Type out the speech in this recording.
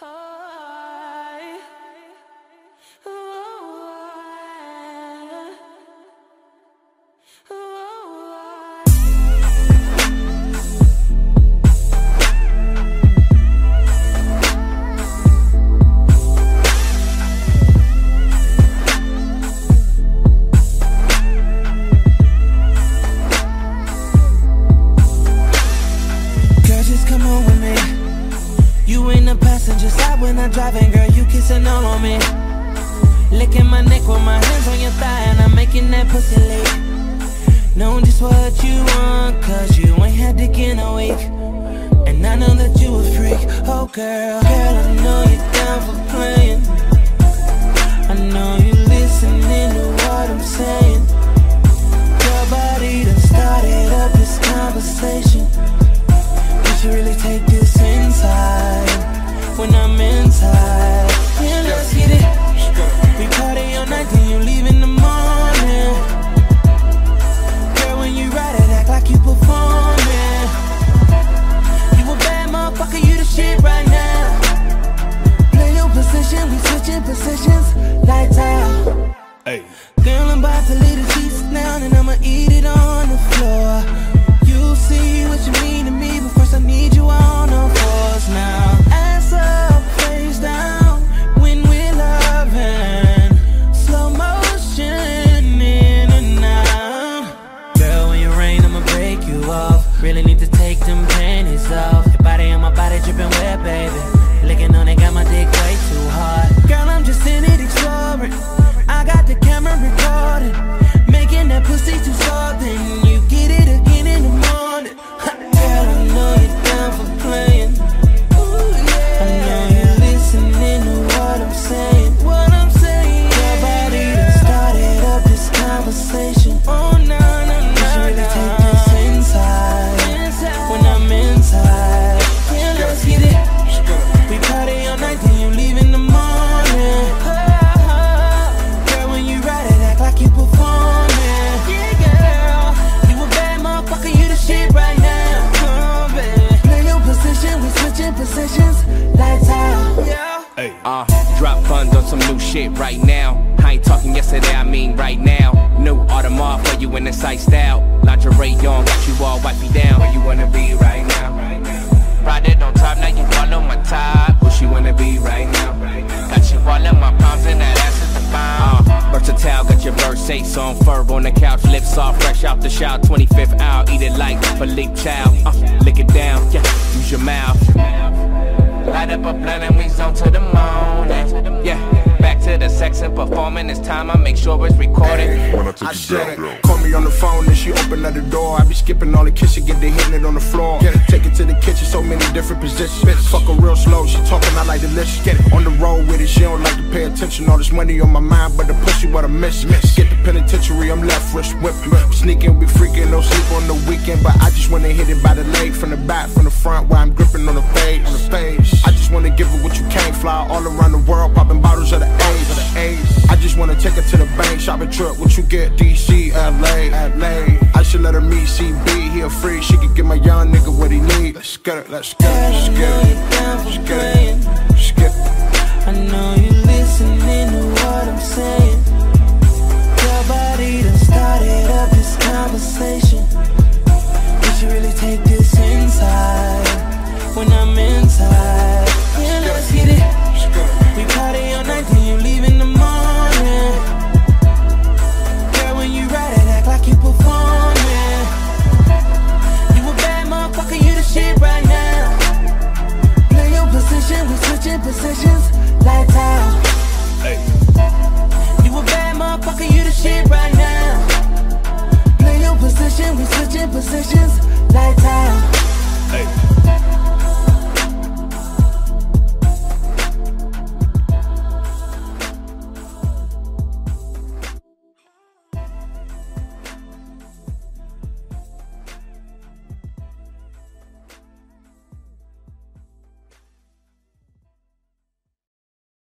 Girl, passenger side when I'm driving, girl. You kissing all on me. Licking my neck with my hands on your thigh, and I'm making that pussy lick. Know just what you want, cause you ain't had dick in a week. And I know that you a freak. Oh, girl, girl, I know you're down for playing. Girl, I'm about to lay the sheets down and I'ma eat it on the floor. You see what you mean to me, but first I need you on all fours now. Ass up, face down when we're loving. Slow motion in and out. Girl, when you rain, I'ma break you off. Really need to take them panties off. Your body on my body dripping wet, baby. Funds on some new shit right now. I ain't talking yesterday, I mean right now. New Audemars for you in the sight style. Lingerie on, got you all wifey down. Where you wanna be right now? Ride it on top, now you follow my top. Where she wanna be right now? Got you all in my palms and that ass is the bomb. Uh, versatile, got your Versace on, fur on the couch, lips all fresh out the shower. 25th hour, eat it like Philippe Chow. Uh, lick it down, yeah, use your mouth. Light up a blunt and performing. It's time I make sure it's recorded. When I I said it. Call me on the phone and she open up the door. I be skipping all the kitchen, get the hitting it on the floor. Get it. Take it to the kitchen, so many different positions. Fuck her real slow, she talking, I like delicious. Get it on the road with it, she don't like to pay attention. All this money on my mind, but the pussy what I miss. Get the penitentiary, I'm left wrist whipping. Sneaking, we freaking, no sleep on the weekend. But I just wanna hit it by the leg, from the back, from the front, where I'm gripping on the fade, on the face. I just wanna give her what you can't fly all around the world, popping bottles of the A's. Of the A's. I just wanna take her to the bank, shopping trip. What you get, DC, LA, LA. I should let her meet CB, he a free. She could give my young nigga what he need. Let's get it, let's get it. Let's get it.